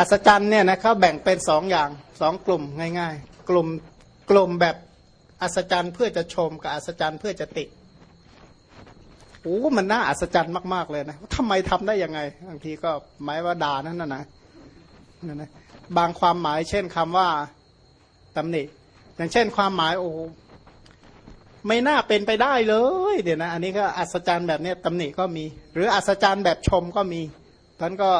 อัศจรรย์เนี่ยนะเขาแบ่งเป็นสองอย่างสองกลุ่มง่าย ๆ กลุ่มกลุ่มแบบอัศจรรย์เพื่อจะชมกับอัศจรรย์เพื่อจะติโอ้มันน่าอัศจรรย์มากๆเลยนะทำไมทำได้ยังไงบางทีก็หมายว่าด่านั่นนะนะนั่นนะบางความหมายเช่นคำว่าตำหนิ อย่างเช่นความหมายโอ้ไม่น่าเป็นไปได้เลยเดี๋ยวนะ อันนี้ก็อัศจรรย์แบบนี้ตำหนิก็มี หรืออัศจรรย์แบบชมก็มีท่านก็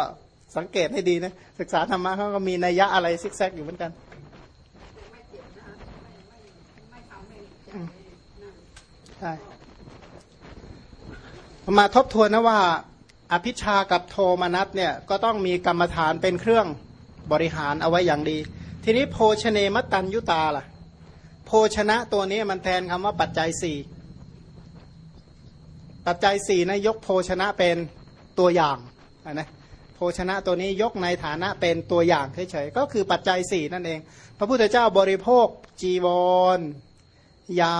สังเกตให้ดีนะ ศึกษาธรรมะเขาก็มีนัยยะอะไรซิกแซกอยู่เหมือนกันใช่มาทบทวนนะว่า อภิชากับโทมนัสเนี่ยก็ต้องมีกรรมฐานเป็นเครื่องบริหารเอาไว้อย่างดี ทีนี้โภชเนมตันยุตาล่ะ โภชนะตัวนี้มันแทนคำว่าปัจจัยสี่ปัจจัยสี่นะยกโภชนะเป็นตัวอย่างนะโภชนะตัวนี้ยกในฐานะเป็นตัวอย่างเฉยๆก็คือปัจจัยสี่นั่นเอง พระพุทธเจ้าบริโภค จีวร ยา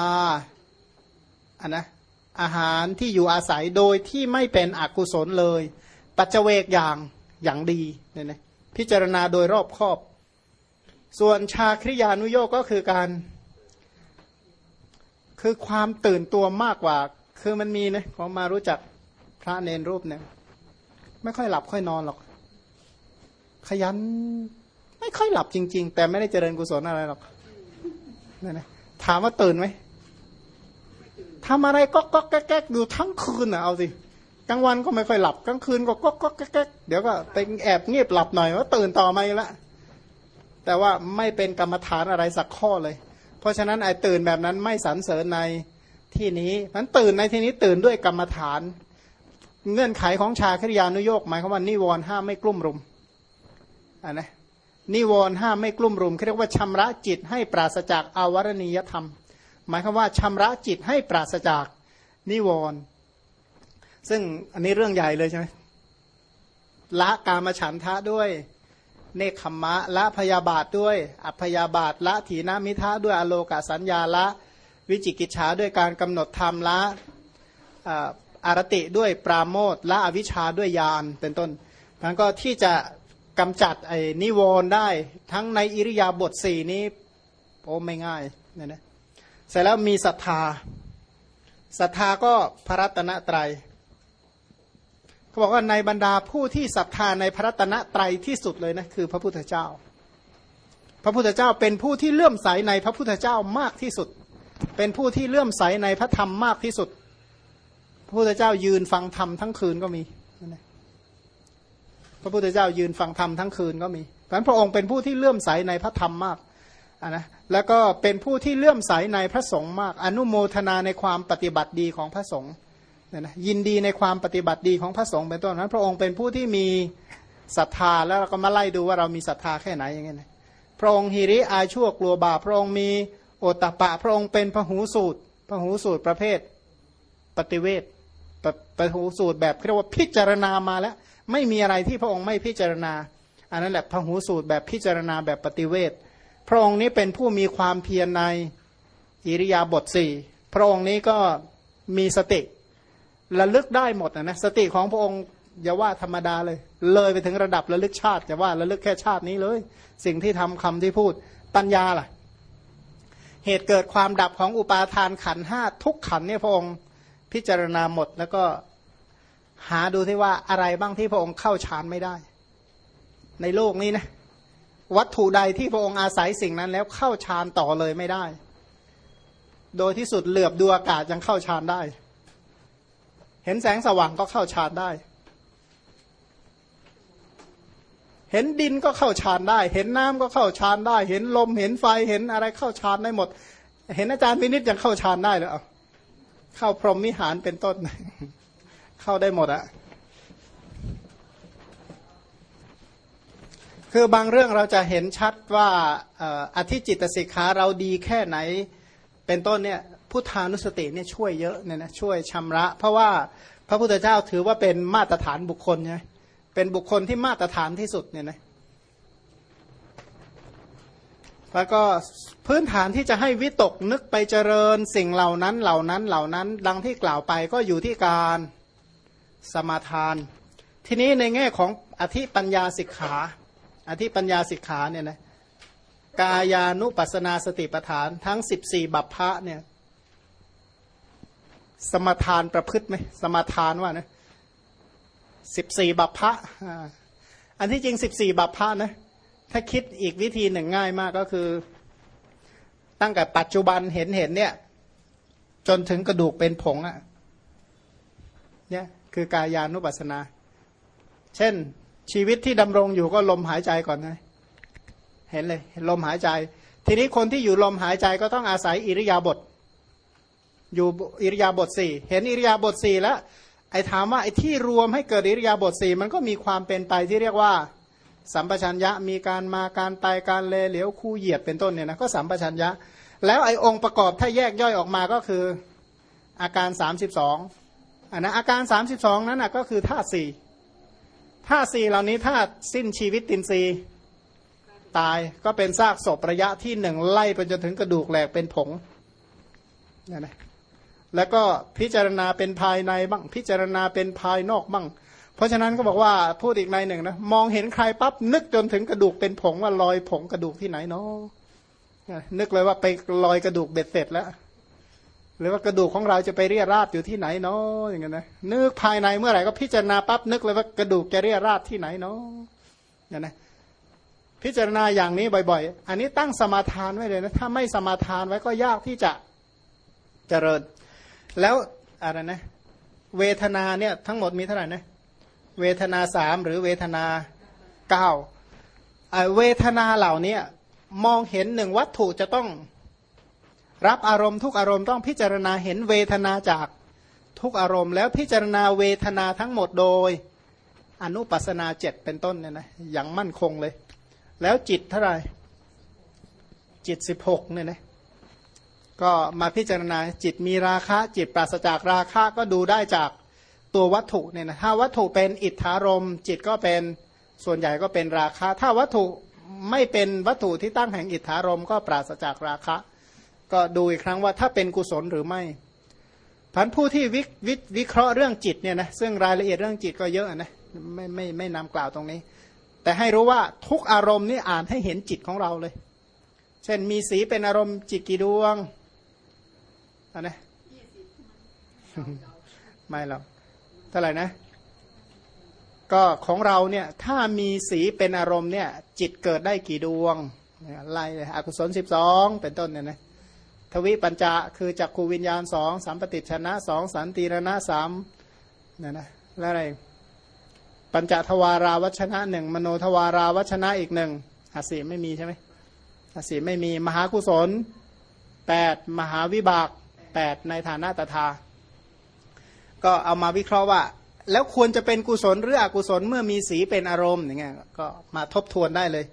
อันนะอาหารที่อยู่อาศัยโดยที่ไม่เป็นอกุศลเลย ปัจเจเวกอย่างอย่างดีเนี่ยนะพิจารณาโดยรอบครอบ ส่วนชาคริยานุโยกก็คือการ คือความตื่นตัวมากกว่า คือมันมีนะผมมารู้จักพระเนรรูปเนี่ย ไม่ค่อยหลับค่อยนอนหรอก ขยัน ไม่ค่อยหลับจริง ๆ แต่ไม่ได้เจริญกุศลอะไรหรอกนี่นะถามว่าตื่นไหมทำอะไรก็ก็แก๊กอยู่ทั้งคืนอะเอาสิกลางวันก็ไม่ค่อยหลับกลางคืนก็ก็ก็แก๊กเดี๋ยวก็ไปแอบเงียบหลับหน่อยว่าตื่นต่อมาอีกละแต่ว่าไม่เป็นกรรมฐานอะไรสักข้อเลย เพราะฉะนั้นไอ้ตื่นแบบนั้นไม่สรรเสริญในที่นี้มันตื่นในที่นี้ตื่นด้วยกรรมฐาน เงื่อนไขของชาคริยานุโยกหมายความว่านิวรณ์ห้าไม่กลุ่มรุมอ่านะนิวรณ์ห้าไม่กลุ่มรุมเรียกว่าชำระจิตให้ปราศจากอาวรณียธรรม หมายความว่าชำระจิตให้ปราศจากนิวรณ์ซึ่งอันนี้เรื่องใหญ่เลยใช่ไหมละกามฉันทะด้วยเนคขมะละพยาบาทด้วย อัพยาบาทละถีนามิทะด้วยอโลกาสัญญาละ วิจิกิจฉาด้วยการกำหนดธรรมละ อารติด้วยปราโมทและอวิชชาด้วยยานเป็นต้นมันก็ที่จะกำจัดไอ้นิวรณ์ได้ทั้งในอิริยาบถสี่นี้โอ้ไม่ง่ายเนี่ยนะเสร็จแล้วมีศรัทธาศรัทธาก็พระรัตนตรัยเขาบอกว่าในบรรดาผู้ที่ศรัทธาในพระรัตนตรัยที่สุดเลยนะคือพระพุทธเจ้า พระพุทธเจ้าเป็นผู้ที่เลื่อมใสในพระพุทธเจ้ามากที่สุด เป็นผู้ที่เลื่อมใสในพระธรรมมากที่สุด พระพุทธเจ้ายืนฟังธรรมทั้งคืนก็มีพระพุทธเจ้ายืนฟังธรรมทั้งคืนก็มีเพราะพระองค์เป็นผู้ที่เลื่อมใสในพระธรรมมากนะแล้วก็เป็นผู้ที่เลื่อมใสในพระสงฆ์มาก อนุโมทนาในความปฏิบัติดีของพระสงฆ์เนี่ยนะยินดีในความปฏิบัติดีของพระสงฆ์เป็นต้นนั้น พระองค์เป็นผู้ที่มีศรัทธาแล้วเราก็มาไล่ดูว่าเรามีศรัทธาแค่ไหนอย่างเงี้ยนะพระองค์ฮิริอาชั่วกลัวบาพระองค์มีโอตตะปะ พระองค์เป็นพหูสูตรพหูสูตรประเภทปฏิเวท ปหูสูตรแบบเรียกว่าพิจารณามาแล้ว ไม่มีอะไรที่พระองค์ไม่พิจารณา อันนั้นแหละพหูสูตรแบบพิจารณาแบบปฏิเวทพระองค์นี้เป็นผู้มีความเพียรในอิริยาบถสี่พระองค์นี้ก็มีสติระลึกได้หมดนะสติของพระองค์อย่าว่าธรรมดาเลย เลยไปถึงระดับระลึกชาติอย่าว่าระลึกแค่ชาตินี้เลย สิ่งที่ทำคำที่พูดปัญญาล่ะ เหตุเกิดความดับของอุปาทานขันห้าทุกขันเนี่ยพระองค์ พิจารณาหมดแล้วก็หาดูที่ว่าอะไรบ้างที่พระองค์เข้าฌานไม่ได้ ในโลกนี้นะ วัตถุใดที่พระองค์อาศัยสิ่งนั้น แล้วเข้าฌานต่อเลยไม่ได้ โดยที่สุดเหลือบดูอากาศยังเข้าฌานได้ เห็นแสงสว่างก็เข้าฌานได้ เห็นดินก็เข้าฌานได้ เห็นน้ำก็เข้าฌานได้ เห็นลมเห็นไฟเห็นอะไรเข้าฌานได้หมด เห็นอาจารย์วินิจยังเข้าฌานได้เลยเอา เข้าพรหมมิหารเป็นต้น เข้าได้หมดอะคือบางเรื่องเราจะเห็นชัดว่าอธิจิตสิกขาเราดีแค่ไหน เป็นต้นเนี่ยพุทธานุสติเนี่ยช่วยเยอะเนี่ยนะช่วยชำระ เพราะว่าพระพุทธเจ้าถือว่าเป็นมาตรฐานบุคคลใช่ไหมเป็นบุคคลที่มาตรฐานที่สุดเนี่ยนะ แล้วก็พื้นฐานที่จะให้วิตกนึกไปเจริญสิ่งเหล่านั้นเหล่านั้นเหล่านั้น ดังที่กล่าวไปก็อยู่ที่การสมาทาน ทีนี้ในแง่ของอธิปัญญาสิกขา อธิปัญญาสิกขาเนี่ยนะกายานุปัสนาสติปทานทั้งสิบสี่บัพพะเนี่ยสมาทานประพฤติไหมสมาทานว่านะสิบสี่บัพพะอันที่จริงสิบสี่บัพพะนะ ถ้าคิดอีกวิธีหนึ่งง่ายมากก็คือ ตั้งแต่ปัจจุบันเห็นเห็นเนี่ย จนถึงกระดูกเป็นผงอะ่ะเนี่ยคือกายานุปัสสนา เช่นชีวิตที่ดำรงอยู่ก็ลมหายใจก่อนนะเห็นเลยเห็นลมหายใจ ทีนี้คนที่อยู่ลมหายใจก็ต้องอาศัยอิริยาบถอยู่อิริยาบถสี่เห็นอิริยาบถสี่แล้วไอ้ถามว่าไอ้ที่รวมให้เกิดอิริยาบถสี่มันก็มีความเป็นไปที่เรียกว่า สัมปชัญญะมีการมาการไปการเลเหลียวคู่เหยียดเป็นต้นเนี่ยนะก็สัมปชัญญะ แล้วไอ้องค์ประกอบถ้าแยกย่อยออกมาก็คืออาการสามสิบสองอันนะอาการสามสิบสองนั้นนะก็คือธาตุสี่ธาตุสี่เหล่านี้ธาตุสิ้นชีวิตตินรีตายก็เป็นซากศพระยะที่หนึ่งไล่ไปจนถึงกระดูกแหลกเป็นผงนี่นะแล้วก็พิจารณาเป็นภายในบ้างพิจารณาเป็นภายนอกบ้าง เพราะฉะนั้นก็บอกว่าพูดอีกในหนึ่งนะมองเห็นใครปั๊บนึกจนถึงกระดูกเป็นผงว่าลอยผงกระดูกที่ไหนเนาะนึกเลยว่าไปลอยกระดูกเบ็ดเสร็จแล้วหรือว่ากระดูกของเราจะไปเรียราดอยู่ที่ไหนเนาะอย่างเงี้ยนะนึกภายในเมื่อไหร่ก็พิจารณาปั๊บนึกเลยว่ากระดูกจะเรียราดที่ไหนเนาะเนี่ยนะพิจารณาอย่างนี้บ่อย ๆ อันนี้ตั้งสมาทานไว้เลยนะถ้าไม่สมาทานไว้ก็ยากที่จะเจริญ แล้วอะไรนะ เวทนาเนี่ยทั้งหมดมีเท่าไหร่นะ เวทนาสามหรือเวทนาเก้าเวทนาเหล่านี้มองเห็นหนึ่งวัตถุจะต้องรับอารมณ์ทุกอารมณ์ต้องพิจารณาเห็นเวทนาจากทุกอารมณ์แล้วพิจารณาเวทนาทั้งหมดโดย อนุปัสนาเจ็ดเป็นต้นเนี่ยนะอย่างมั่นคงเลย แล้วจิตเท่าไหร่จิตสิบหกเนี่ยนะก็มาพิจารณาจิตมีราคะ จิตปราศจากราคะก็ดูได้จาก ตัววัตถุเนี่ยนะถ้าวัตถุเป็นอิทธารมจิตก็เป็นส่วนใหญ่ก็เป็นราคะ ถ้าวัตถุไม่เป็นวัตถุที่ตั้งแห่งอิทธารมก็ปราศจากราคะ ก็ดูอีกครั้งว่าถ้าเป็นกุศลหรือไม่พันผู้ที่วิววิเคราะห์เรื่องจิตเนี่ยนะซึ่งรายละเอียดเรื่องจิตก็เยอะนะไม่ไม่ไม่นำกล่าวตรงนี้ แต่ให้รู้ว่าทุกอารมณ์นี่อ่านให้เห็นจิตของเราเลย เช่นมีสีเป็นอารมณ์จิตกี่ดวงอันนี้ไม่หรอก เท่าไหร่นะ ก็ของเราเนี่ยถ้ามีสีเป็นอารมณ์เนี่ย จิตเกิดได้กี่ดวงไล่เลยอกุศลสิบสองเป็นต้นเนี่ยนะทวิปัญจะคือจักขูวิญญาณสองสัมปติชนะสองสันติรณะสามเนี่ยนะแล้วอะไรปัญจทวาราวัชนะหนึ่งมโนทวาราวัชนะอีกหนึ่งอาศีไม่มีใช่ไหมอาศีไม่มีมหากุศลแปดมหาวิบากแปดในฐานะตถา ก็เอามาวิเคราะห์ว่า แล้วควรจะเป็นกุศลหรืออกุศลเมื่อมีสีเป็นอารมณ์อย่างเงี้ยก็มาทบทวนได้เลย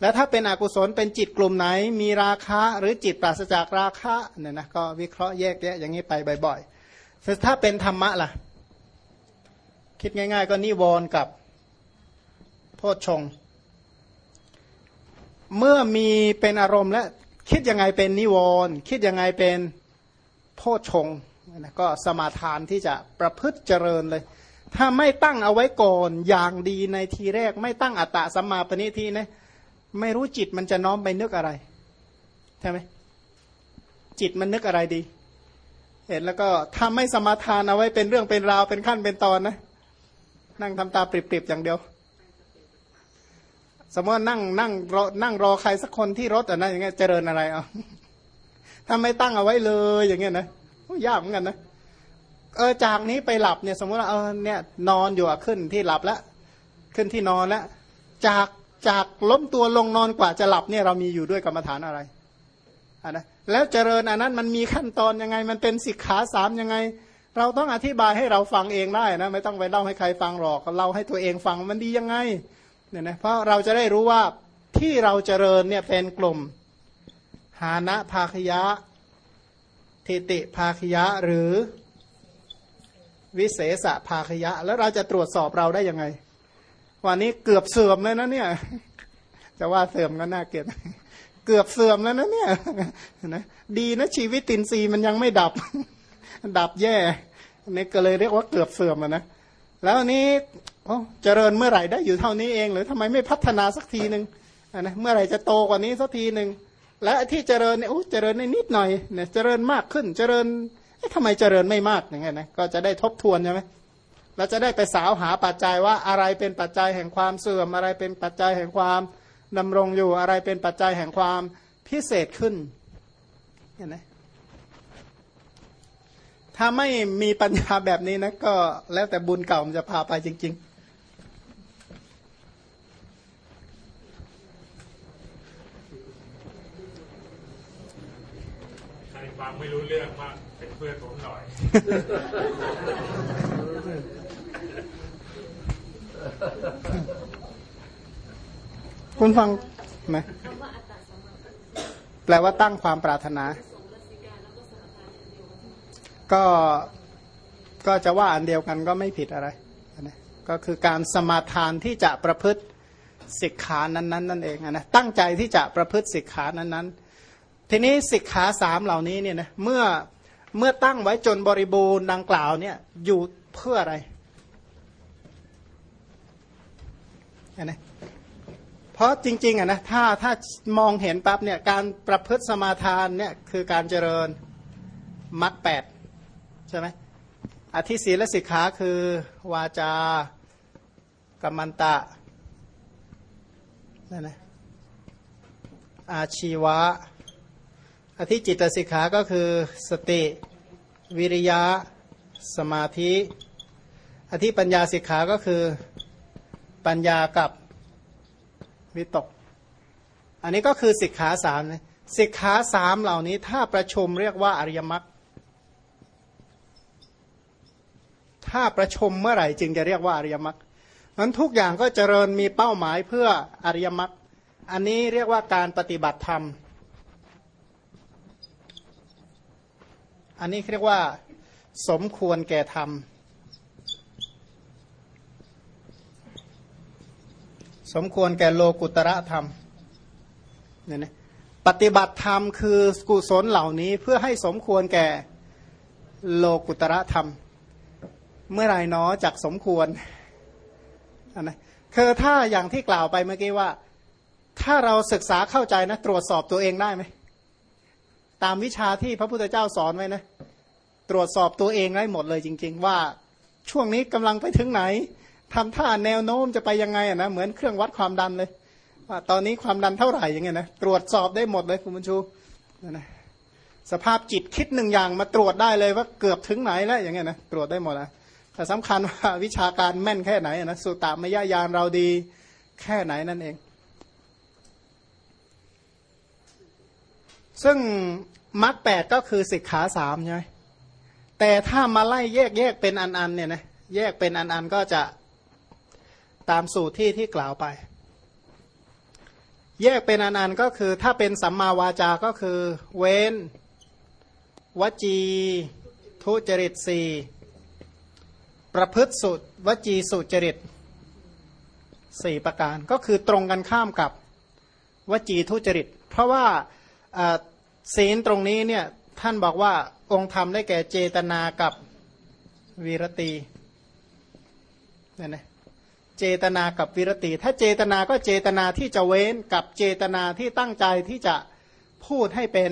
แล้วถ้าเป็นอกุศลเป็นจิตกลุ่มไหน มีราคะหรือจิตปราศจากราคะเนี่ยนะก็วิเคราะห์แยกแยะอย่างนี้ไปบ่อยๆถ้าเป็นธรรมะล่ะ คิดง่าย ๆ ก็นิวรณ์กับโพชฌงเมื่อมีเป็นอารมณ์และคิดยังไงเป็นนิวรณ์คิดยังไงเป็นโพชฌง นะก็สมาทานที่จะประพฤติเจริญเลย ถ้าไม่ตั้งเอาไว้ก่อนอย่างดีในทีแรก ไม่ตั้งอัตตะสัมมาปณิทีนะไม่รู้จิตมันจะน้อมไปนึกอะไรใช่ไหมจิตมันนึกอะไรดี เห็นแล้วก็ถ้าไม่สมาทานเอาไว้เป็นเรื่องเป็นราวเป็นขั้นเป็นตอนนะนั่งทำตาปริบๆอย่างเดียว สมมตินั่งนั่งรอนั่งรอใครสักคนที่รถอะนะอย่างเงี้ยเจริญอะไรเอาถ้าไม่ตั้งเอาไว้เลยอย่างเงี้ยนะ ยากเหมือนกันนะเออจากนี้ไปหลับเนี่ย สมมติว่าเออเนี่ย นอนอยู่อะขึ้นที่หลับแล้วขึ้นที่นอนแล้วจากจากล้มตัวลงนอนกว่าจะหลับเนี่ยเรามีอยู่ด้วยกรรมฐานอะไรอะนะแล้วเจริญอันนั้นมันมีขั้นตอนยังไง มันเป็นสิกขาสามยังไง เราต้องอธิบายให้เราฟังเองได้นะไม่ต้องไปเล่าให้ใครฟังหรอกเล่าให้ตัวเองฟังมันดียังไงเนี่ยนะเพราะเราจะได้รู้ว่าที่เราเจริญเนี่ยเป็นกลุ่มหานะภาคยะ ทิติภาคยะหรือวิเศษภาคยะ แล้วเราจะตรวจสอบเราได้ยังไง วันนี้เกือบเสื่อมเลยนะเนี่ย จะว่าเสื่อมก็น่าเกลียดเกือบเสื่อมแล้วนะเนี่ยนะดีนะชีวิตตินซีมันยังไม่ดับ ดับแย่นี่ก็เลยเรียกว่าเกือบเสื่อมนะแล้วนี้โอ้เจริญเมื่อไหร่ได้อยู่เท่านี้เอง หรือทำไมไม่พัฒนาสักทีหนึ่งนะเมื่อไหร่จะโตกว่านี้สักทีหนึ่ง และที่เจริญเนี่ยโอ้เจริญนิดหน่อยเนี่ยเจริญมากขึ้นเจริญทำไมเจริญไม่มากอย่างเงี้ยนะก็จะได้ทบทวนใช่ไหมเราจะได้ไปสาวหาปัจจัยว่าอะไรเป็นปัจจัยแห่งความเสื่อม อะไรเป็นปัจจัยแห่งความดำรงอยู่อะไรเป็นปัจจัยแห่งความพิเศษขึ้นเห็นไหมถ้าไม่มีปัญญาแบบนี้นะก็แล้วแต่บุญเก่ามันจะพาไปจริง ๆ ใครฟัง ไม่รู้เรื่องมาเป็นเพื่อนผมหน่อย คุณฟังไหมแปลว่าตั้งความปรารถนา ก็ก็จะว่าอันเดียวกันก็ไม่ผิดอะไรนะก็คือการสมาทานที่จะประพฤติสิกขานั้นๆนั่นเองนะตั้งใจที่จะประพฤติสิกขานั้นๆ ทีนี้สิกขาสามเหล่านี้เนี่ยนะเมื่อเมื่อตั้งไว้จนบริบูรณ์ดังกล่าวเนี่ยอยู่เพื่ออะไรเห็นไหเพราะจริงๆอะนะถ้าถ้ามองเห็นปั๊บเนี่ยการประพฤติสมาทานเนี่ยคือการเจริญมรรคแปดใช่ไหมอธิศีลสิกขาคือวาจากัมมันตะนั่นนะอาชีวะ อธิจิตสิกขาก็คือสติวิริยะสมาธิ อธิปัญญาสิกขาก็คือปัญญากับวิตก อันนี้ก็คือสิกขาสามสิกขาสามเหล่านี้ถ้าประชุมเรียกว่าอริยมรรคถ้าประชุมเมื่อไหร่จึงจะเรียกว่าอริยมรรคนั้นทุกอย่างก็เจริญมีเป้าหมายเพื่ออริยมรรคอันนี้เรียกว่าการปฏิบัติธรรม อันนี้เรียกว่า สมควรแก่ธรรม สมควรแก่โลกุตระธรรมเนี่ยนะปฏิบัติธรรมคือกุศลเหล่านี้เพื่อให้สมควรแก่โลกุตระธรรม เมื่อไรเนาะจากสมควรนะคือถ้าอย่างที่กล่าวไปเมื่อกี้ว่า ถ้าเราศึกษาเข้าใจนะ ตรวจสอบตัวเองได้ไหม ตามวิชาที่พระพุทธเจ้าสอนไว้นะ ตรวจสอบตัวเองได้หมดเลยจริง ๆ ว่าช่วงนี้กำลังไปถึงไหนทำท่าแนวโน้มจะไปยังไงอะนะเหมือนเครื่องวัดความดันเลยว่าตอนนี้ความดันเท่าไหร่อย่างเงี้ยนะตรวจสอบได้หมดเลยคุณบุญชูนะสภาพจิตคิดหนึ่งอย่างมาตรวจได้เลยว่าเกือบถึงไหนแล้วอย่างเงี้ยนะตรวจได้หมดนะแต่สำคัญว่าวิชาการแม่นแค่ไหนนะสุตตามยาญาณเราดีแค่ไหนนั่นเอง ซึ่งมรรคแปดก็คือสิกขาสามใช่ไหม แต่ถ้ามาไล่แยกแยกเป็นอันๆเนี่ยนะแยกเป็นอันๆก็จะตามสูตรที่ที่กล่าวไป แยกเป็นอันอันก็คือถ้าเป็นสัมมาวาจาก็คือ เว้น วจี ทุจริตสี่ประพฤติสุวจีสุจริตสี่ประการก็คือตรงกันข้ามกับวจีทุจริต เพราะว่าศีลตรงนี้เนี่ยท่านบอกว่า องค์ธรรมได้แก่เจตนากับวีรตีเนี่ยนะเจตนากับวิรติ ถ้าเจตนาก็เจตนาที่จะเว้นกับเจตนาที่ตั้งใจที่จะพูดให้เป็น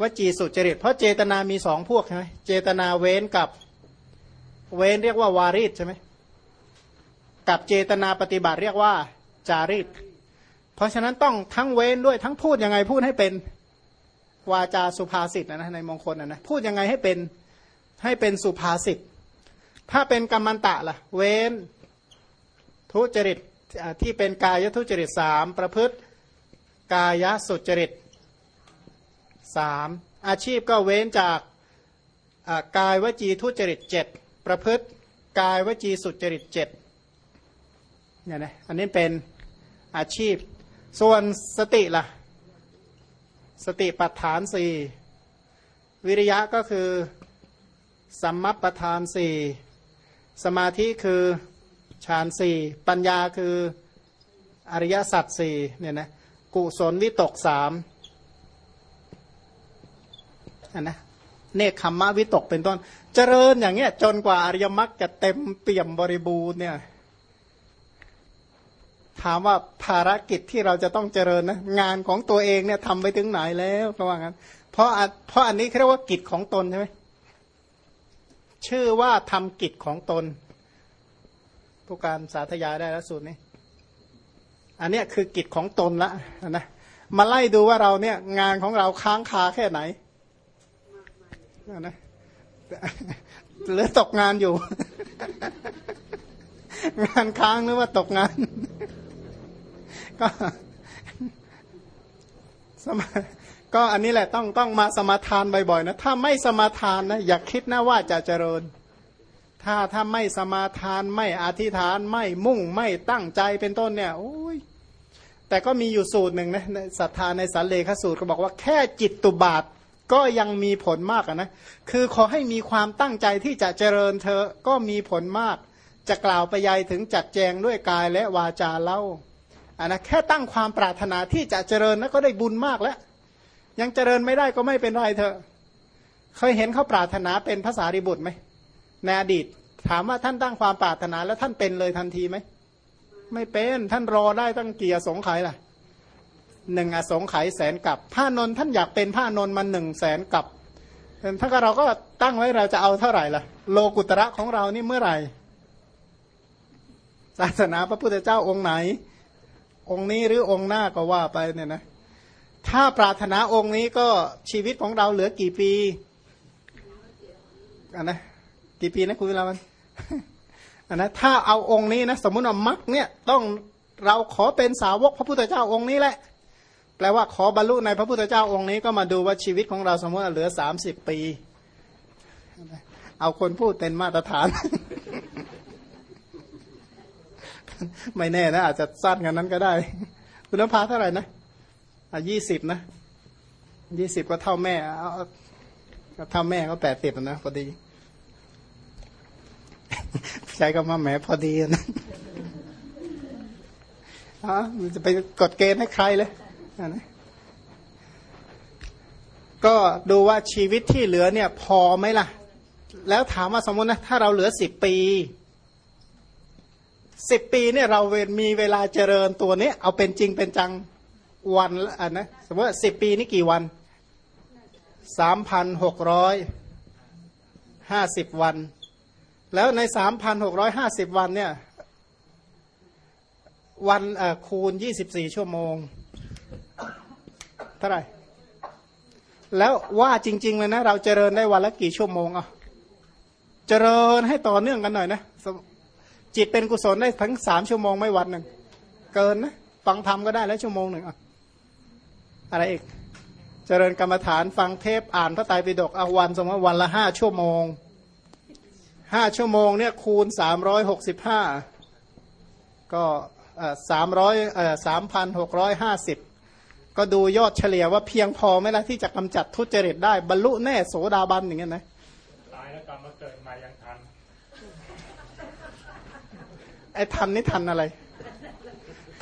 วจีสุจริต เพราะเจตนามีสองพวกใช่ไหมเจตนาเว้นกับเว้นเรียกว่าวาริศใช่ไหมกับเจตนาปฏิบัติเรียกว่าจาริตเพราะฉะนั้นต้องทั้งเว้นด้วยทั้งพูดยังไงพูดให้เป็น วาจาสุภาษิตนะในมงคลนะนะพูดยังไงให้เป็นให้เป็นสุภาษิตถ้าเป็นกรรมันตะล่ะ เว้น ทุจริตที่เป็นกายทุจริตสามประพฤติกายสุจริตสามอาชีพก็เว้นจากกายวจีทุจริตเจ็ดประพฤติกายวจีสุจริตเจ็ดเนี่ยนะอันนี้เป็นอาชีพ ส่วนสติล่ะ สติปัฏฐานสี่วิริยะก็คือสัมมัปทานสี่สมาธิคือฌานสี่ปัญญาคืออริยสัจสี่เนี่ยนะกุศลวิตกสามอันนะเนคขมมะวิตกเป็นต้น เจริญอย่างเงี้ยจนกว่าอริยมรรคจะเต็มเปี่ยมบริบูรณ์เนี่ย ถามว่าภารกิจที่เราจะต้องเจริญนะงานของตัวเองเนี่ยทำไปถึงไหนแล้วระว่างั้นเพราะเพราะอันนี้เรียกว่ากิจของตนใช่ไหมชื่อว่าทำกิจของตน ผู้การสาธยายได้แล้วสูตรนี้ อันนี้คือกิจของตนละนะมาไล่ดูว่าเราเนี่ยงานของเราค้างคาแค่ไหนนะหรือตกงานอยู่ งานค้างหรือว่าตกงาน ก็สมาก็อันนี้แหละต้องต้องมาสมาทานบ่อยๆนะถ้าไม่สมาทานนะอย่าคิดนะว่าจะเจริญ ถ้าถ้าไม่สมาทานไม่อธิษฐานไม่มุ่งไม่ตั้งใจเป็นต้นเนี่ยโอ้ยแต่ก็มีอยู่สูตรหนึ่งนะศรัทธาในสันเลขสูตรก็บอกว่าแค่จิตตุบาทก็ยังมีผลมากนะคือขอให้มีความตั้งใจที่จะเจริญเธอก็มีผลมาก จะกล่าวไปยัยถึงจัดแจงด้วยกายและวาจาเล่า อันนะแค่ตั้งความปรารถนาที่จะเจริญนะก็ได้บุญมากแล้ว ยังเจริญไม่ได้ก็ไม่เป็นไรเธอเคยเห็นเขาปรารถนาเป็นภาษาริบุตรไหมในอดีต ถามว่าท่านตั้งความปรารถนาแล้วท่านเป็นเลยทันทีไหมไม่เป็นท่านรอได้ตั้งเกียร์สงไขล่ะหนึ่งอสงไขยแสนกับพระนนท่านอยากเป็นพระนนมันหนึ่งแสนกับถ้าเราก็ตั้งไว้เราจะเอาเท่าไหร่ล่ะ โลกุตระของเรานี่เมื่อไหร่ศาสนาพระพุทธเจ้าองค์ไหน องค์นี้หรือองค์หน้าก็ว่าไปเนี่ยนะถ้าปรารถนาองค์นี้ก็ชีวิตของเราเหลือกี่ปีอันนะกี่ปีนะคุณเวลามันอันนะถ้าเอาองค์นี้นะสมมุติว่ามักเนี่ยต้องเราขอเป็นสาวกพระพุทธเจ้าองค์นี้แหละ แปลว่าขอบรรลุในพระพุทธเจ้าองค์นี้ก็มาดูว่าชีวิตของเราสมมติเหลือสามสิบปี เอาคนพูดเป็นมาตรฐาน ไม่แน่นะ อาจจะสั้นกันนั้นก็ได้ คุณนภาเท่าไหร่นะอะยี่สิบนะยี่สิบก็เท่าแม่เอาเท่าแม่ก็แปดสิบนะพอดี ใช้ก็มาแหมพอดีนะอ๋อจะไปกดเกณฑ์ให้ใครเลยนะก็ดูว่าชีวิตที่เหลือเนี่ย พอไหมล่ะ แล้วถามว่าสมมตินะ ถ้าเราเหลือสิบปี สิบปีเนี่ยเราเวมีเวลาเจริญตัวนี้เอาเป็นจริงเป็นจังวันอะนะสมมติสิบปีนี่กี่วันสามพันหกร้อยห้าสิบวัน แล้วในสามพันหกร้อยห้าสิบวันเนี่ย วันคูณยี่สิบสี่ชั่วโมง เท่าไหร่ แล้วว่าจริง ๆ เลยนะ เราเจริญได้วันละกี่ชั่วโมงอะ เจริญให้ต่อเนื่องกันหน่อยนะ จิตเป็นกุศลได้ทั้งสามชั่วโมงไม่วันหนึ่งเกินนะฟังธรรมก็ได้แล้วชั่วโมงหนึ่งอะอะไรอีกเจริญกรรมฐานฟังเทพอ่านพระไตรปิฎกเอาวันสมมติวันละห้าชั่วโมงห้าชั่วโมงเนี่ยคูณสามร้อยหกสิบห้าก็สามร้อยสามพันหกร้อยห้าสิบก็ดูยอดเฉลี่ยว่าเพียงพอไหมล่ะที่จะกำจัดทุจริตได้บรรลุแน่โสดาบันอย่างเงี้ยนะตายแล้วกรรมมาเกิดมายังทัน ไอ้ทันนี่ทันอะไร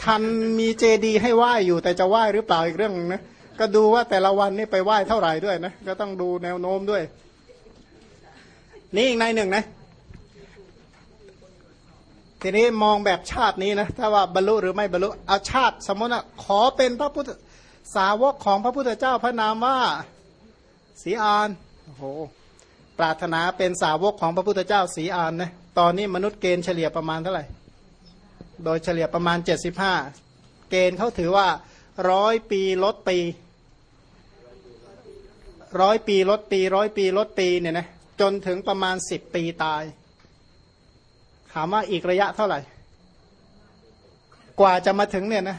ทันมีเจดีให้ไหว้อยู่แต่จะไหว้หรือเปล่าอีกเรื่องนึงนะก็ดูว่าแต่ละวันนี่ไปไหว้เท่าไหร่ด้วยนะก็ต้องดูแนวโน้มด้วย นี่อีกในหนึ่งนะทีนี้มองแบบชาตินี้นะถ้าว่าบรรลุหรือไม่บรรลุเอาชาติ สมมตินะขอเป็นพระพุทธสาวกของพระพุทธเจ้าพระนามว่าสีอานโอ้โหปรารถนาเป็นสาวกของพระพุทธเจ้าสีอานนะตอนนี้มนุษย์เกณฑ์เฉลี่ยประมาณเท่าไหร่ โดยเฉลี่ยประมาณเจ็ดสิบห้าเกณฑ์เขาถือว่าร้อยปีลดปีร้อยปีลดปีร้อยปีลดปีเนี่ยนะจนถึงประมาณสิบปีตาย ถามว่าอีกระยะเท่าไหร่ กว่าจะมาถึงเนี่ยนะ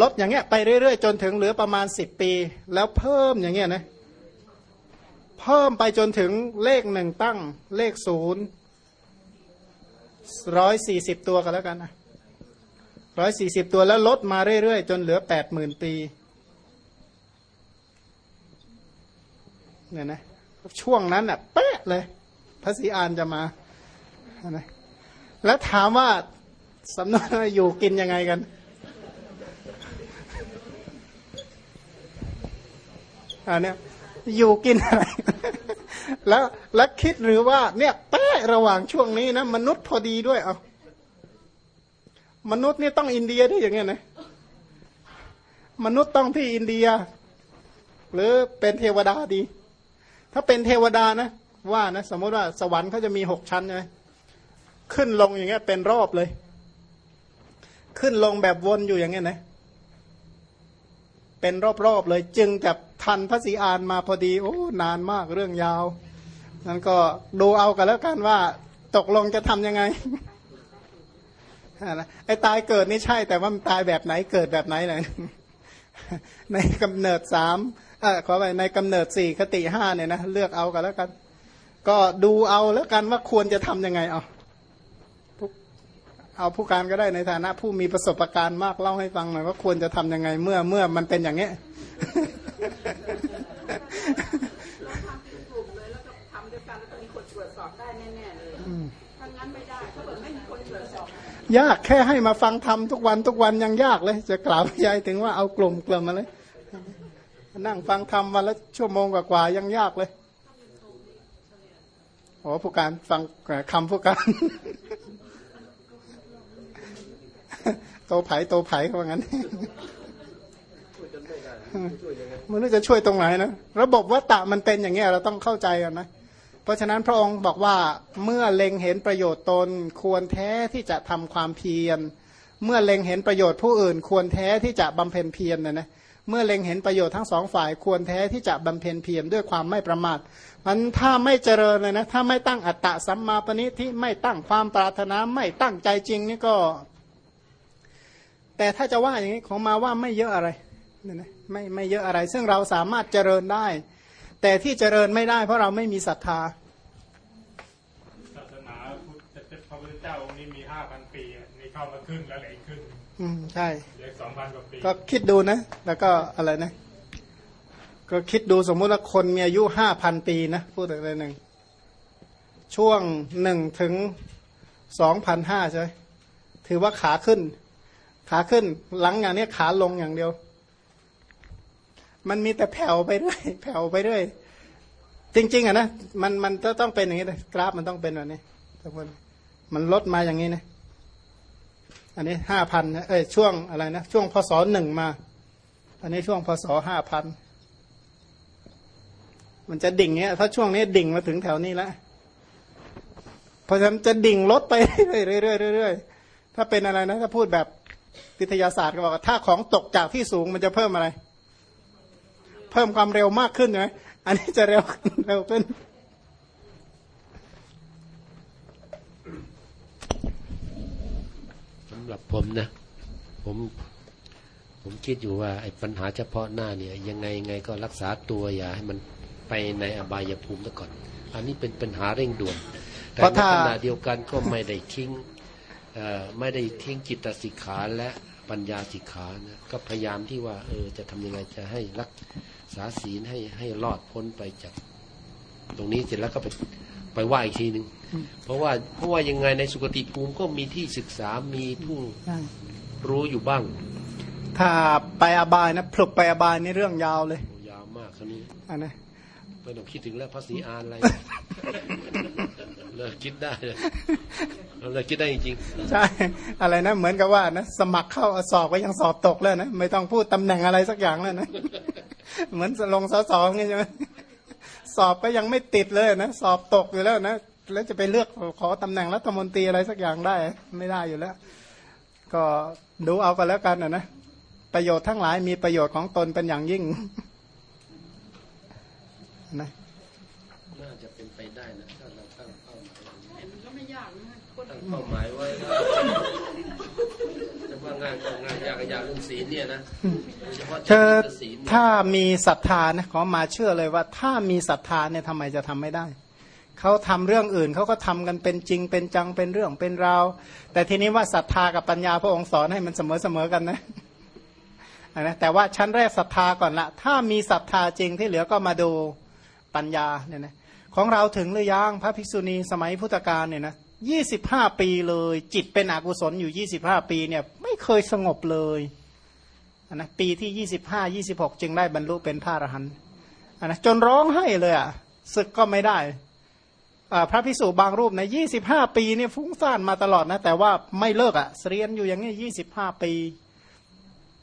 ลดอย่างเงี้ยไปเรื่อยๆ จนถึงเหลือประมาณสิบปี แล้วเพิ่มอย่างเงี้ยนะเพิ่มไปจนถึงเลขหนึ่งตั้งเลขศูนย์ ร้อยสี่สิบตัวกันแล้วกันนะร้อยสี่สิบตัวแล้วลดมาเรื่อย ๆ จนเหลือแปดหมื่นปีเนี่ยนะช่วงนั้นอะเป๊ะเลย พระศรีอานจะมานะแล้วถามว่าสำนวนอยู่กินยังไงกันอันเนี้ย อยู่กินอะไร แล้วแล้วคิดหรือว่า เนี่ยแป๊ะระหว่างช่วงนี้นะมนุษย์พอดีด้วยเอามนุษย์นี่ต้องอินเดียที่อย่างเงี้ยนะมนุษย์ต้องที่อินเดีย หรือเป็นเทวดาดี ถ้าเป็นเทวดานะ ว่านะ สมมติว่าสวรรค์เขาจะมีหกชั้นใช่ไหมขึ้นลงอย่างเงี้ย เป็นรอบเลย ขึ้นลงแบบวนอยู่อย่างเงี้ยนะ เป็นรอบๆเลย จึงจะทันพระศรีอานมาพอดี โอ้ นานมากเรื่องยาว นั้นก็ดูเอากันแล้วกันว่า ตกลงจะทำยังไงนะไอ้ตายเกิดนี่ใช่ แต่ว่ามันตายแบบไหนเกิดแบบไหนเลยในกำเนิดสามเออขอไปในกำเนิดสี่คติห้าเนี่ยนะเลือกเอากันแล้วกัน ก็ดูเอาแล้วกันว่าควรจะทํำยังไงเอาผู้ เอาผู้การก็ได้ในฐานะ ผู้มีประสบการณ์มากเล่าให้ฟังหน่อยว่าควรจะทํำยังไงเมื่อเมื่อมันเป็นอย่างเงี้ยกลุ่มเลยแล้วก็ทำด้วยกันแล้วก็มีคนตรวจสอบได้แน่ๆเลยถ้างั้นไม่ได้ถ้าเกิดไม่มีคนตรวจสอบยากแค่ให้มาฟังธรรมทุกวันทุกวันยังยากเลย จะกล่าวใหญ่ถึงว่าเอากลุ่มกลุ่มมาเลยนั่งฟังธรรมวันละชั่วโมงกว่าๆยังยากเลยโอ้ผู้การฟังคำผู้การ โตไผ่โตไผ่เขาว่างั้นมันรู้จะช่วยตรงไหนนะระบบวัตตะมันเป็นอย่างเงี้ยเราต้องเข้าใจกันนะเพราะฉะนั้นพระองค์บอกว่าเมื่อเล็งเห็นประโยชน์ตนควรแท้ที่จะทำความเพียร เมื่อเล็งเห็นประโยชน์ผู้อื่น ควรแท้ที่จะบำเพ็ญเพียรนะนะเมื่อเล็งเห็นประโยชน์ทั้งสองฝ่าย ควรแท้ที่จะบำเพ็ญเพียรด้วยความไม่ประมาทมันถ้าไม่เจริญเลยนะถ้าไม่ตั้งอัตตะสัมมาปณิที่ไม่ตั้งความปรารถนาไม่ตั้งใจจริงนี่ก็ แต่ถ้าจะว่าอย่างนี้ของมาว่าไม่เยอะอะไรเนี่ยนะไม่ไม่เยอะอะไร ซึ่งเราสามารถเจริญได้ แต่ที่เจริญไม่ได้ เพราะเราไม่มีศรัทธาศาสนาพุทธพระพุทธเจ้าองค์นี้มีห้าพันปีอะนี่เข้ามาครึ่งแล้วเหลืออีกครึ่งอืมใช่เหลือสองพันกว่าปีก็คิดดูนะ แล้วก็อะไรนะ ก็คิดดูสมมุติว่าคนมีอายุห้าพันปีนะพูดอะไรหนึ่งช่วงหนึ่งถึงสองพันห้าใช่ไหมถือว่าขาขึ้น ขาขึ้นหลังอย่างนี้ขาลงอย่างเดียว มันมีแต่แผ่วไปเรื่อยแผ่วไปเรื่อยจริง ๆอะนะมันมันจะต้องเป็นอย่างนี้เลยกราฟมันต้องเป็นแบบนี้ทุกคนมันลดมาอย่างนี้นะอันนี้ห้าพันเอ้ยช่วงอะไรนะช่วงพศหนึ่งมา อันนี้ช่วงพศห้าพันมันจะดิ่งเนี้ยถ้าช่วงนี้ดิ่งมาถึงแถวนี้แล้วเพราะฉะนั้นจะดิ่งลดไปเรื่อยๆเรื่อยๆเรื่อยๆถ้าเป็นอะไรนะถ้าพูดแบบ วิทยาศาสตร์ก็บอกว่าถ้าของตกจากที่สูงมันจะเพิ่มอะไร เพิ่มความเร็วมากขึ้นใช่ไหมอันนี้จะเร็วขึ้นเร็วขึ้นสำหรับผมนะ ผมผมคิดอยู่ว่าไอ้ปัญหาเฉพาะหน้าเนี่ย ยังไงยังไงก็รักษาตัวอย่าให้มันไปในอบายภูมิซะก่อน อันนี้เป็นปัญหาเร่งด่วนแต่เพราะในถ้าขณะเดียวกันก็ไม่ได้ทิ้งเอ่อ ไม่ได้ทิ้งจิตสิกขาและปัญญาสิกขานะก็พยายามที่ว่าเออจะทำยังไงจะให้รักษาศีลให้ให้รอดพ้นไปจากตรงนี้เสร็จแล้วก็ไปไปว่าอีกทีหนึ่งเพราะว่าเพราะว่ายังไงในสุคติภูมิก็มีที่ศึกษามีผู้รู้อยู่บ้าง ถ้าไปอบายนะพลุกไปอบายนี่เรื่องยาวเลยโอ้ยาวมากคราวนี้อันนะไม่ต้องคิดถึงแล้วภาษีอานอะไร เลิกคิดได้เลยเราเลิกคิดได้จริงใช่ อะไรนะ เหมือนกับว่านะสมัครเข้าสอบก็ยังสอบตกแล้วนะไม่ต้องพูดตำแหน่งอะไรสักอย่างแล้วนะเหมือนลงสสองนี่ใช่ไหมสอบก็ยังไม่ติดเลยนะสอบตกอยู่แล้วนะแล้วจะไปเลือกขอตำแหน่งรัฐมนตรีอะไรสักอย่างได้ ไม่ได้อยู่แล้ว ก็ดูเอากันแล้วกันนะนะประโยชน์ทั้งหลายมีประโยชน์ของตนเป็นอย่างยิ่งนะ เป้าหมายไว้จะว่างานก็งานยากก็ยากเรื่องศีลเนี่ยนะโดยเฉพาะเธอจิตศีลเนี่ยถ้ามีศรัทธานะขอมาเชื่อเลยว่า ถ้ามีศรัทธาเนี่ยทำไมจะทำไม่ได้เขาทำเรื่องอื่นเขาก็ทำกันเป็นจริงเป็นจังเป็นเรื่องเป็นราวแต่ทีนี้ว่าศรัทธากับปัญญาพระองค์สอนให้มันเสมอเสมอกันนะอันนะแต่ว่าชั้นแรกศรัทธาก่อนละถ้ามีศรัทธาจริงที่เหลือก็มาดูปัญญาเนี่ยนะของเราถึงหรือยังพระภิกษุณีสมัยพุทธกาลเนี่ยนะ ยี่สิบห้าปีเลย จิตเป็นอกุศลอยู่ยี่สิบห้าปีเนี่ยไม่เคยสงบเลยนนะปีที่ยี่สิบห้ายี่สิบหกจึงได้บรรลุเป็นพระอรหันต์นนะจนร้องไห้เลยอะศึกก็ไม่ได้อ่าพระพิสุบางรูปในยี่สิบห้าปีเนี่ยฟุ้งซ่านมาตลอดนะ แต่ว่าไม่เลิกอะ่ะเรียนอยู่อย่างนี้ยี่สิบห้าปี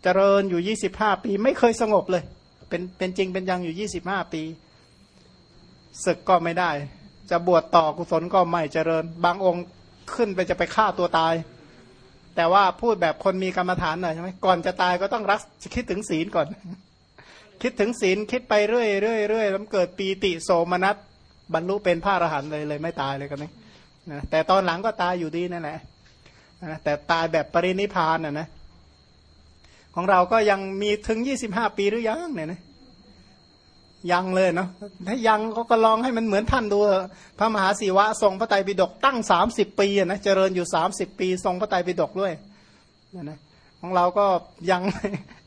เจริญอยู่ยี่สิบห้าปี ไม่เคยสงบเลย เป็นเป็นจริงเป็นยังอยู่ยี่สิบห้าปีศึกก็ไม่ได้ จะบวชต่อกุศลก็ไม่เจริญ บางองค์ขึ้นไปจะไปฆ่าตัวตาย แต่ว่าพูดแบบคนมีกรรมฐานหน่อยใช่ไหมก่อนจะตายก็ต้องรักคิดถึงศีลก่อน คิดถึงศีลคิดไปเรื่อยเรื่อยเรื่อยแล้วเกิดปีติโสมนัสบรรลุเป็นพระอรหันต์เลยเลยไม่ตายเลยกันนี่นะแต่ตอนหลังก็ตายอยู่ดีนั่นแหละนะแต่ตายแบบปรินิพพานน่ะนะของเราก็ยังมีถึงยี่สิบห้าปีหรือยังเนี่ยนะ ยังเลยเนาะถ้ายังเขาก็ลองให้มันเหมือนท่านดูเถอะพระมหาศิวะทรงพระไตรปิฎกตั้งสามสิบปีนะเจริญอยู่สามสิบปี ทรงพระไตรปิฎกด้วยนะนะของเราก็ยัง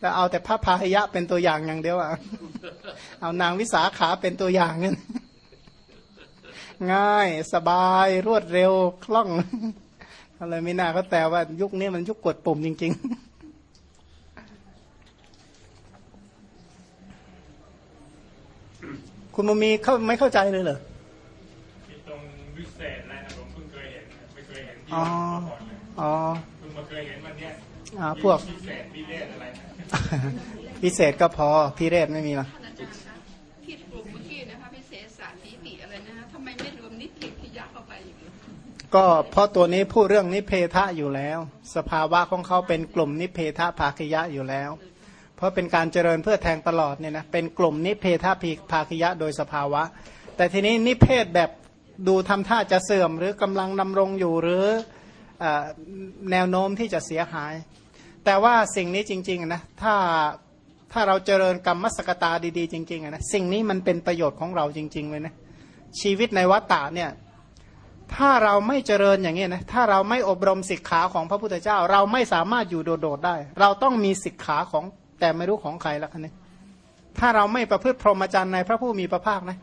แต่เอาแต่พระพาหยะเป็นตัวอย่างอย่างเดียวอะเอานางวิสาขาเป็นตัวอย่างเนี่ยง่ายสบายรวดเร็วคล่องก็เลยไม่น่าก็แต่ว่ายุคนี้มันยุคกดปุ่มจริง ๆ คุณมุมีเข้าไม่เข้าใจเลยเหรอที่ตรงวิเศษอะไรนะผมเพิ่งเคยเห็นไม่เคยเห็นที่อ๋อมาก่อนเลยอ๋อเพิ่งมาเคยเห็นวันเนี้ยอ่าพวกวิเศษวิเลศอะไรนะพิเศษก็พอพิเรศไม่มีหรอกท่านอาจารย์คะที่กลุ่มเมื่อกี้นะคะพิเศษสาธิติอะไรนะคะทำไมไม่รวมนิติพิยะเข้าไปอีกเลยก็เพราะตัวนี้พูดเรื่องนิเพทะอยู่แล้ว สภาวะของเขาเป็นกลุ่มนิเพทะภาคยะอยู่แล้วเพ ราะเป็นการเจริญเพื่อแทงตลอดเนี่ยนะเป็นกลุ่มนิเพทะภาคยะโดยสภาวะ แต่ทีนี้นิเพศแบบดูทำท่าจะเสื่อม หรือกำลังดำรงอยู่หรืออแนวโน้มที่จะเสียหาย แต่ว่าสิ่งนี้จริงๆนะถ้าถ้าเราเจริญกรรมมสกตาดีๆ จริงๆนะสิ่งนี้มันเป็นประโยชน์ของเราจริง ๆ เลยนะชีวิตในวัฏฏะเนี่ยถ้าเราไม่เจริญอย่างนี้นะถ้าเราไม่อบรมศิกขาของพระพุทธเจ้า เราไม่สามารถอยู่โดดๆได้ เราต้องมีศิกขาของ แต่ไม่รู้ของใครละคันนี้ถ้าเราไม่ประพฤติพรหมจรรย์ในพระผู้มีพระภาคนะ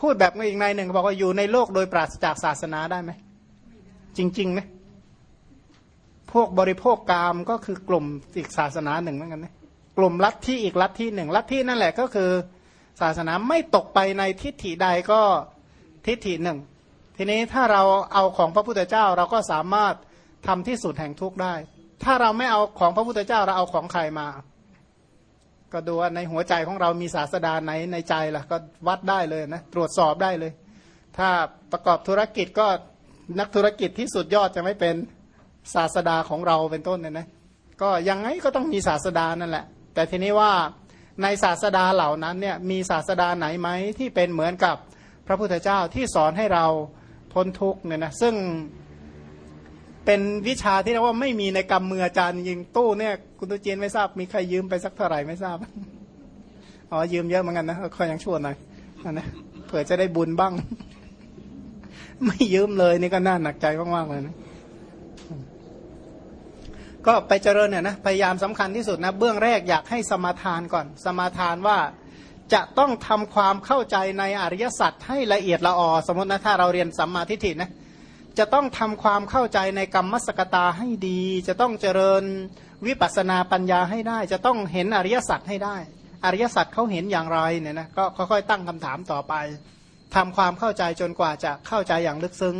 พูดแบบอีกในหนึ่งบอกว่าอยู่ในโลกโดยปราศจากศาสนาได้ไหม จริงๆนะพวกบริโภคกามก็คือกลุ่มอีกศาสนาหนึ่งเหมือนกันนะกลุ่มลัทธิอีกลัทธิหนึ่งลัทธินั่นแหละก็คือ ศาสนาไม่ตกไปในทิฏฐิใดก็ทิฏฐิหนึ่ง ทีนี้ถ้าเราเอาของพระพุทธเจ้าเราก็สามารถทำที่สุดแห่งทุกข์ได้ ถ้าเราไม่เอาของพระพุทธเจ้าเราเอาของใครมา ก็ดูว่าในหัวใจของเรามีศาสดาไหนในใจล่ะ ก็วัดได้เลยนะ ตรวจสอบได้เลย ถ้าประกอบธุรกิจก็นักธุรกิจที่สุดยอดจะไม่เป็นศาสดาของเราเป็นต้นเนี่ยนะก็ยังไงก็ต้องมีศาสดานั่นแหละ แต่ทีนี้ว่าในศาสดาเหล่านั้นเนี่ยมีศาสดาไหนไหมที่เป็นเหมือนกับพระพุทธเจ้าที่สอนให้เราพ้นทุกข์เนี่ยนะซึ่ง เป็นวิชาที่เรียกว่าไม่มีในกรรมมืออาจารย์ยิงตู้เนี่ย คุณตุเจียนไม่ทราบมีใครยืมไปสักเท่าไหร่ไม่ทราบอ๋อยืมเยอะเหมือนกันนะคอยยังชั่วหน่อยนะเผื่อจะได้บุญบ้าง ไม่ยืมเลยนี่ก็น่าหนักใจมากๆเลยนะก็ไปเจริญเนี่ยนะพยายามสำคัญที่สุดนะเบื้องแรกอยากให้สมาทานก่อน สมาทานว่าจะต้องทำความเข้าใจในอริยสัจให้ละเอียดละออสมมตินะถ้าเราเรียนสัมมาทิฏฐินะ จะต้องทำความเข้าใจในกรรมมสกตาให้ดี จะต้องเจริญวิปัสนาปัญญาให้ได้ จะต้องเห็นอริยสัจให้ได้ อริยสัจเขาเห็นอย่างไรเนี่ยนะก็ค่อยๆตั้งคำถามต่อไปทำความเข้าใจจนกว่าจะเข้าใจอย่างลึกซึ้ง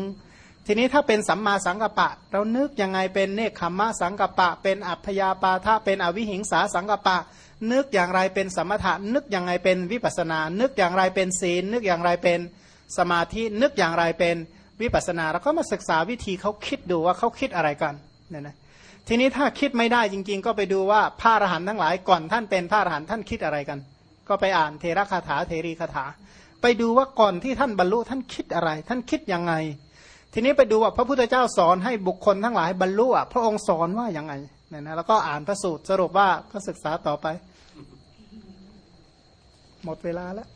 ทีนี้ถ้าเป็นสัมมาสังกัปปะ เรานึกยังไงเป็นเนคขมมะสังกัปปะ เป็นอัพยาปาทะเป็นอวิหิงสาสังกัปปะ นึกอย่างไรเป็นสมถะนึกอย่างไรเป็นวิปัสนา นึกอย่างไรเป็นศีล นึกอย่างไรเป็นสมาธินึกอย่างไรเป็น วิปัสสนาเราก็มาศึกษาวิธีเขาคิดดูว่าเขาคิดอะไรกันเนี่ยนะทีนี้ถ้าคิดไม่ได้จริง ๆ ก็ไปดูว่าพระอรหันต์ทั้งหลายก่อนท่านเป็นพระอรหันต์ท่านคิดอะไรกัน ก็ไปอ่านเทระคาถาเทรีคาถา ไปดูว่าก่อนที่ท่านบรรลุท่านคิดอะไร ท่านคิดยังไง ทีนี้ไปดูว่าพระพุทธเจ้าสอนให้บุคคลทั้งหลายบรรลุอะพระองค์สอนว่าอย่างไงเนี่ยนะแล้วก็อ่านพระสูตรสรุปว่าก็ศึกษาต่อไป หมดเวลาแล้ว